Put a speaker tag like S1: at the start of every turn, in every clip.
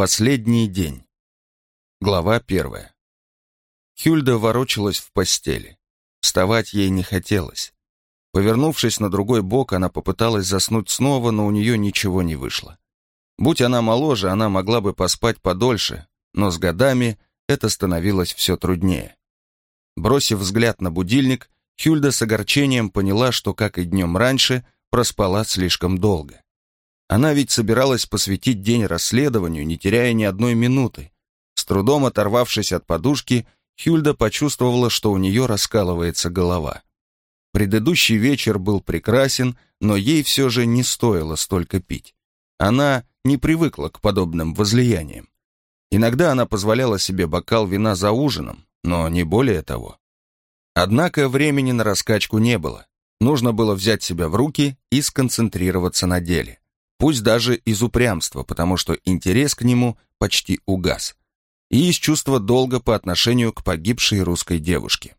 S1: Последний день. Глава первая. Хюльда ворочалась в постели. Вставать ей не хотелось. Повернувшись на другой бок, она попыталась заснуть снова, но у нее ничего не вышло. Будь она моложе, она могла бы поспать подольше, но с годами это становилось все труднее. Бросив взгляд на будильник, Хюльда с огорчением поняла, что, как и днем раньше, проспала слишком долго. Она ведь собиралась посвятить день расследованию, не теряя ни одной минуты. С трудом оторвавшись от подушки, Хюльда почувствовала, что у нее раскалывается голова. Предыдущий вечер был прекрасен, но ей все же не стоило столько пить. Она не привыкла к подобным возлияниям. Иногда она позволяла себе бокал вина за ужином, но не более того. Однако времени на раскачку не было. Нужно было взять себя в руки и сконцентрироваться на деле пусть даже из упрямства, потому что интерес к нему почти угас, и из чувства долга по отношению к погибшей русской девушке.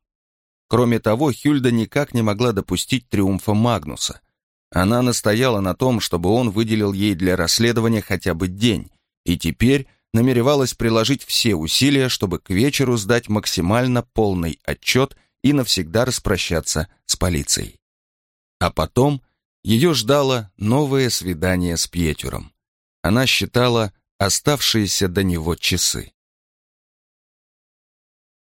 S1: Кроме того, Хюльда никак не могла допустить триумфа Магнуса. Она настояла на том, чтобы он выделил ей для расследования хотя бы день, и теперь намеревалась приложить все усилия, чтобы к вечеру сдать максимально полный отчет и навсегда распрощаться с полицией. А потом ее ждало новое свидание с Пьетюром. Она считала оставшиеся до него часы.